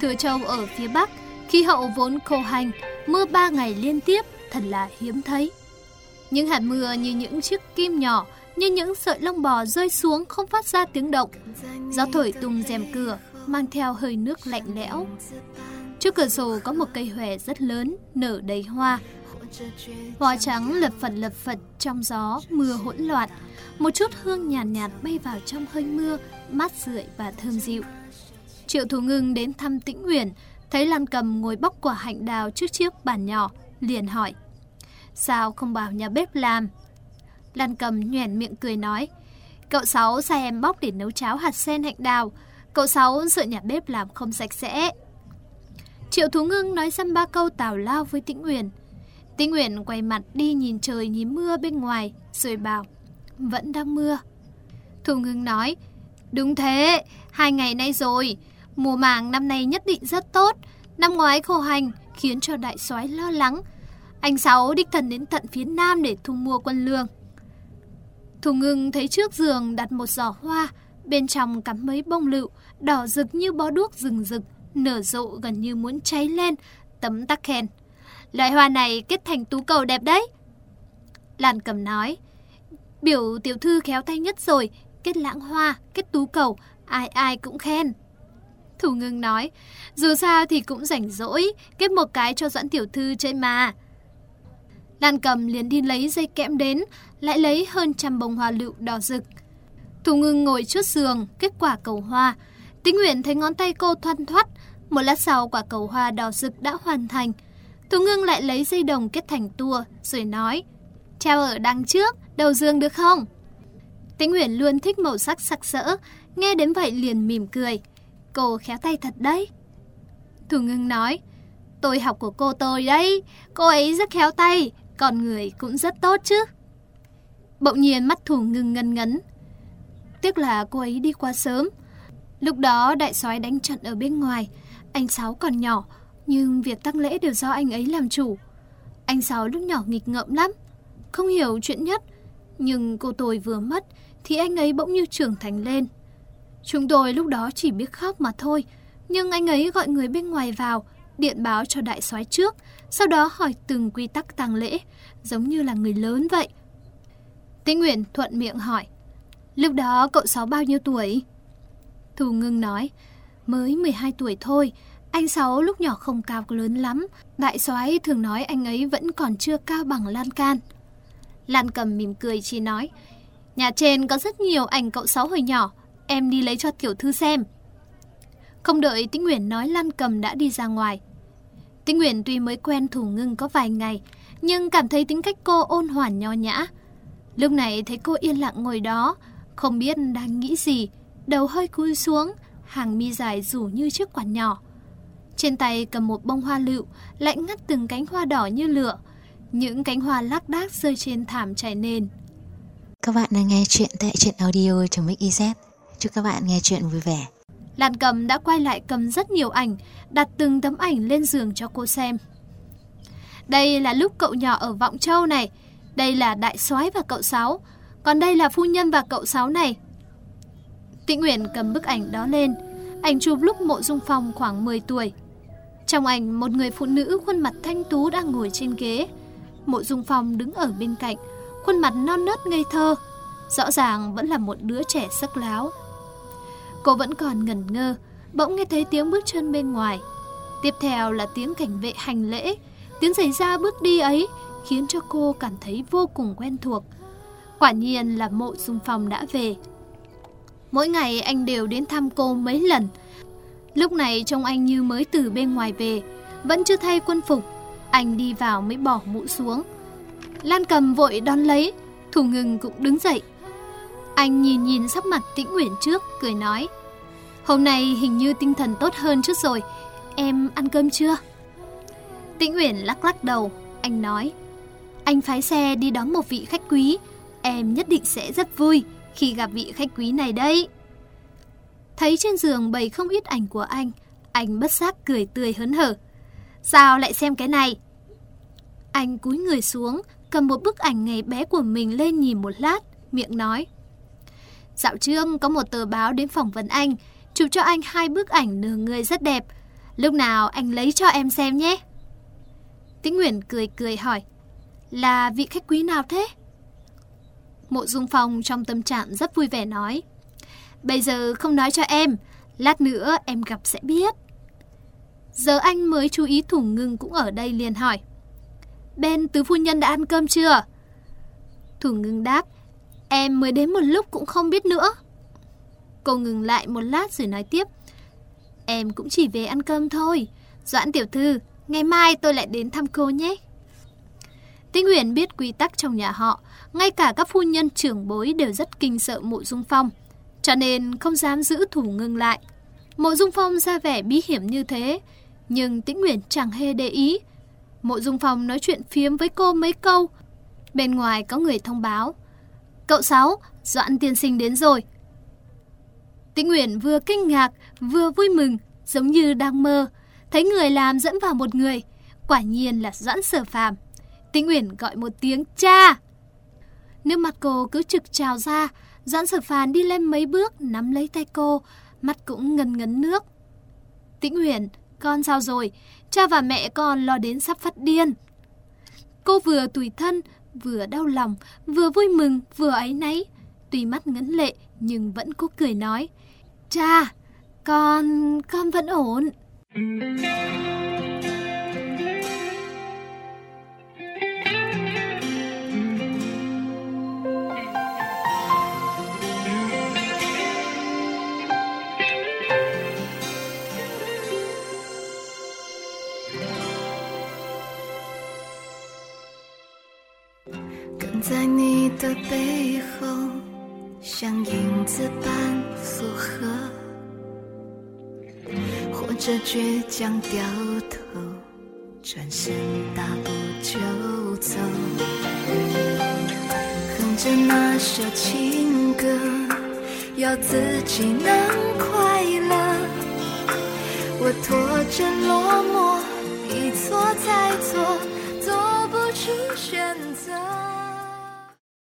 Thừa Châu ở phía Bắc, khí hậu vốn khô hành, mưa ba ngày liên tiếp, thật là hiếm thấy. Những hạt mưa như những chiếc kim nhỏ, như những sợi lông bò rơi xuống không phát ra tiếng động. Gió thổi tung rèm cửa, mang theo hơi nước lạnh lẽo. Trước cửa sổ có một cây hòe rất lớn, nở đầy hoa. Hoa trắng lập phật lập phật trong gió, mưa hỗn loạn. Một chút hương nhàn nhạt, nhạt bay vào trong hơi mưa, mát rượi và thơm dịu. Triệu Thủ Ngưng đến thăm Tĩnh Uyển, thấy Lan Cầm ngồi bóc quả hạnh đào trước chiếc bàn nhỏ, liền hỏi. Sao không bảo nhà bếp làm? Lan Cầm nhoẻn miệng cười nói. Cậu Sáu sai em bóc để nấu cháo hạt sen hạnh đào. Cậu Sáu sợ nhà bếp làm không sạch sẽ. Triệu Thú Ngưng nói xăm ba câu tào lao với Tĩnh Uyển. Tĩnh Uyển quay mặt đi nhìn trời nhìn mưa bên ngoài, rồi bảo, vẫn đang mưa. Thù Ngưng nói, đúng thế, hai ngày nay rồi, mùa màng năm nay nhất định rất tốt. Năm ngoái khô hành khiến cho đại soái lo lắng. Anh Sáu đích thần đến tận phía nam để thu mua quân lương. thủ Ngưng thấy trước giường đặt một giỏ hoa, bên trong cắm mấy bông lựu, đỏ rực như bó đuốc rừng rực, nở rộ gần như muốn cháy lên, tấm tắc khen. Loại hoa này kết thành tú cầu đẹp đấy. Lan cầm nói, biểu tiểu thư khéo tay nhất rồi, kết lãng hoa, kết tú cầu, ai ai cũng khen. Thủ ngưng nói, dù sao thì cũng rảnh rỗi, kết một cái cho Doãn tiểu thư chơi mà. Lan cầm liền đi lấy dây kẽm đến, lại lấy hơn trăm bông hoa lựu đỏ rực. Thủ ngưng ngồi trước giường, kết quả cầu hoa. Tĩnh Nguyện thấy ngón tay cô thoăn thoắt, một lát sau quả cầu hoa đỏ rực đã hoàn thành. Thủ ngưng lại lấy dây đồng kết thành tua, rồi nói, treo ở đằng trước, đầu giường được không? Tĩnh Nguyện luôn thích màu sắc sặc sỡ, nghe đến vậy liền mỉm cười. Cô khéo tay thật đấy. Thủ ngưng nói, tôi học của cô tôi đấy, cô ấy rất khéo tay, còn người cũng rất tốt chứ. Bỗng nhiên mắt thủ ngưng ngân ngấn. Tiếc là cô ấy đi qua sớm. Lúc đó đại soái đánh trận ở bên ngoài, anh Sáu còn nhỏ, nhưng việc tăng lễ đều do anh ấy làm chủ. Anh Sáu lúc nhỏ nghịch ngợm lắm, không hiểu chuyện nhất. Nhưng cô tôi vừa mất thì anh ấy bỗng như trưởng thành lên. Chúng tôi lúc đó chỉ biết khóc mà thôi, nhưng anh ấy gọi người bên ngoài vào, điện báo cho đại soái trước, sau đó hỏi từng quy tắc tang lễ, giống như là người lớn vậy. Tĩnh Nguyễn thuận miệng hỏi, lúc đó cậu Sáu bao nhiêu tuổi? Thù ngưng nói, mới 12 tuổi thôi, anh Sáu lúc nhỏ không cao lớn lắm, đại soái thường nói anh ấy vẫn còn chưa cao bằng Lan Can. Lan cầm mỉm cười chỉ nói, nhà trên có rất nhiều ảnh cậu Sáu hồi nhỏ, em đi lấy cho tiểu thư xem. Không đợi Tĩnh Nguyễn nói Lan cầm đã đi ra ngoài. Tĩnh Nguyễn tuy mới quen thủ ngưng có vài ngày, nhưng cảm thấy tính cách cô ôn hoàn nho nhã. Lúc này thấy cô yên lặng ngồi đó, không biết đang nghĩ gì, đầu hơi cúi xuống, hàng mi dài rủ như chiếc quạt nhỏ. Trên tay cầm một bông hoa lựu, lạnh ngắt từng cánh hoa đỏ như lửa. Những cánh hoa lác đác rơi trên thảm trải nền. Các bạn đang nghe chuyện tại truyện audio trong Mix Chúc các bạn nghe chuyện vui vẻ. Lan cầm đã quay lại cầm rất nhiều ảnh, đặt từng tấm ảnh lên giường cho cô xem. Đây là lúc cậu nhỏ ở Vọng Châu này, đây là đại soái và cậu Sáu, còn đây là phu nhân và cậu Sáu này. Tịnh Nguyễn cầm bức ảnh đó lên, ảnh chụp lúc mộ dung phong khoảng 10 tuổi. Trong ảnh, một người phụ nữ khuôn mặt thanh tú đang ngồi trên ghế. Mộ dung phong đứng ở bên cạnh, khuôn mặt non nớt ngây thơ. Rõ ràng vẫn là một đứa trẻ sắc láo. Cô vẫn còn ngẩn ngơ, bỗng nghe thấy tiếng bước chân bên ngoài. Tiếp theo là tiếng cảnh vệ hành lễ, tiếng giày ra bước đi ấy khiến cho cô cảm thấy vô cùng quen thuộc. Quả nhiên là mộ dung phòng đã về. Mỗi ngày anh đều đến thăm cô mấy lần. Lúc này trông anh như mới từ bên ngoài về, vẫn chưa thay quân phục. Anh đi vào mới bỏ mũ xuống. Lan cầm vội đón lấy, thủ ngừng cũng đứng dậy. Anh nhìn nhìn sắc mặt tĩnh nguyễn trước, cười nói. Hôm nay hình như tinh thần tốt hơn trước rồi, em ăn cơm chưa? Tĩnh nguyễn lắc lắc đầu, anh nói. Anh phái xe đi đón một vị khách quý, em nhất định sẽ rất vui khi gặp vị khách quý này đấy. Thấy trên giường bày không ít ảnh của anh, anh bất giác cười tươi hớn hở. Sao lại xem cái này? Anh cúi người xuống, cầm một bức ảnh ngày bé của mình lên nhìn một lát, miệng nói. Dạo trương có một tờ báo đến phỏng vấn anh, chụp cho anh hai bức ảnh nửa người rất đẹp. Lúc nào anh lấy cho em xem nhé. Tĩnh Nguyễn cười cười hỏi. Là vị khách quý nào thế? Mộ Dung Phong trong tâm trạng rất vui vẻ nói. Bây giờ không nói cho em, lát nữa em gặp sẽ biết. Giờ anh mới chú ý thủ ngưng cũng ở đây liền hỏi. Bên tứ phu nhân đã ăn cơm chưa? Thủ ngưng đáp, em mới đến một lúc cũng không biết nữa. Cô ngừng lại một lát rồi nói tiếp. Em cũng chỉ về ăn cơm thôi. Doãn tiểu thư, ngày mai tôi lại đến thăm cô nhé. Tinh Huyền biết quy tắc trong nhà họ, ngay cả các phu nhân trưởng bối đều rất kinh sợ mộ dung phong, cho nên không dám giữ thủ ngưng lại. Mộ dung phong ra vẻ bí hiểm như thế, nhưng Tĩnh Nguyễn chẳng hề để ý. Mộ dung phong nói chuyện phiếm với cô mấy câu. Bên ngoài có người thông báo. Cậu Sáu, Doãn tiên sinh đến rồi. Tĩnh Nguyễn vừa kinh ngạc, vừa vui mừng, giống như đang mơ. Thấy người làm dẫn vào một người, quả nhiên là Doãn sở phàm. Tĩnh Nguyễn gọi một tiếng cha. Nước mặt cô cứ trực trào ra, Doãn sở phàm đi lên mấy bước nắm lấy tay cô, mắt cũng ngần ngấn nước. Tĩnh Nguyễn, con sao rồi? Cha và mẹ con lo đến sắp phát điên. Cô vừa tủi thân, vừa đau lòng, vừa vui mừng, vừa ấy nấy Tuy mắt ngấn lệ nhưng vẫn cố cười nói. Cha, con, con vẫn ổn. 的般附和，或者倔强掉头，转身大步就走，哼着那首情歌，要自己能快乐。我拖着落寞，一错再错，做不出选择。